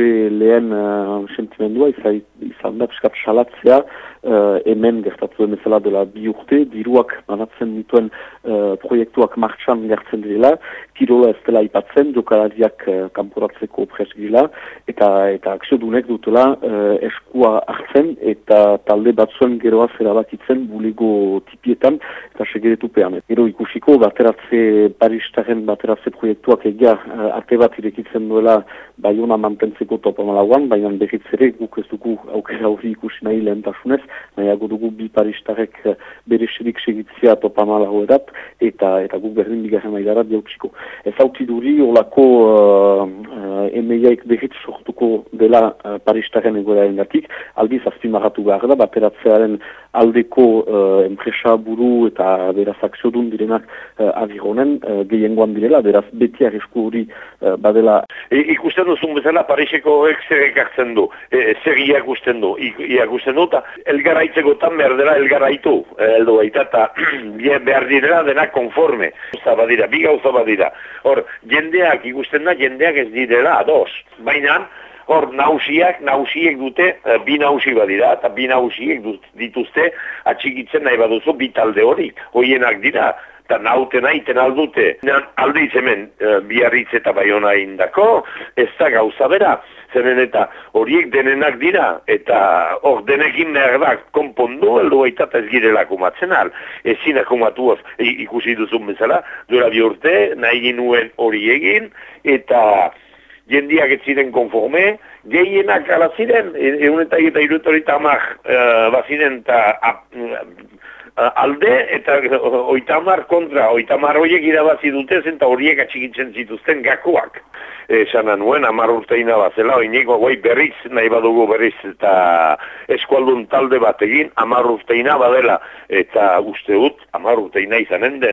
gure lehen uh, sentimendua izan, izan da piskat salatzea uh, hemen gertatu emezela dela bi urte, diruak manatzen dituen uh, proiektuak martxan gertzen dira, kirola ez dela ipatzen, jokalariak uh, kanporatzeko presgila, eta eta aksiodunek dutela uh, eskua hartzen, eta talde batzuen geroa zerabakitzen bulego tipietan, eta segeretupean. Gero ikusiko, bateratze Paristaren bateratze proiektuak egia uh, arte bat irekitzen duela baiona mantentzeko topamalauan, baina berriz ere guk ez dugu aukera hori ikusi nahi lehentasunez, nahiago dugu bi paristarek eh, bere serik segitzia topamala hoerat, eta eta guk berdin bigarren mailara diautziko. Ez hau tiduri, olako uh, uh, emeiaik berriz sortuko dela uh, paristaren egoeraren gatik, albiz azpimarratu behar da, bateratzearen aldeko uh, enpresa buru eta beraz akziodun direnak uh, abironen uh, gehiengoan direla, beraz beti arrisku hori uh, badela. E, ikusten duzun bezala Pariseko ek zer ekartzen du, e, zer iakusten du, iakusten du, eta elgaraitzeko tan behar dela elgaraitu, eldo baita, eta behar direla dena konforme. Gauza badira, bi gauza badira. Hor, jendeak ikusten da, jendeak ez direla, ados. Baina, hor nausiak, nausiek dute, e, bi nausi badira, eta bi nausiek dituzte, atxikitzen nahi baduzu, bi talde horik, hoienak dira, eta naute nahi ten aldute, alde izemen, e, biarritz eta baiona indako, ez da gauza bera, zenen eta horiek denenak dira, eta hor denekin behar da, konpondu, eldu baita ez girela kumatzen al, ezin akumatu ikusi duzun bezala, duela bi urte, nahi ginuen hori egin, eta jendiak ez ziren konforme, gehienak ala ziren, egun eta eta irutorita amak uh, baziren eta alde eta oitamar kontra, oitamar horiek irabazi dute zen eta horiek atxikitzen zituzten gakoak. Esan nuen, amar urteina bazela, oiniko guai berriz, nahi badugu berriz, eta eskualdun talde bat egin, amar urteina badela, eta uste dut, amar urteina izanen den.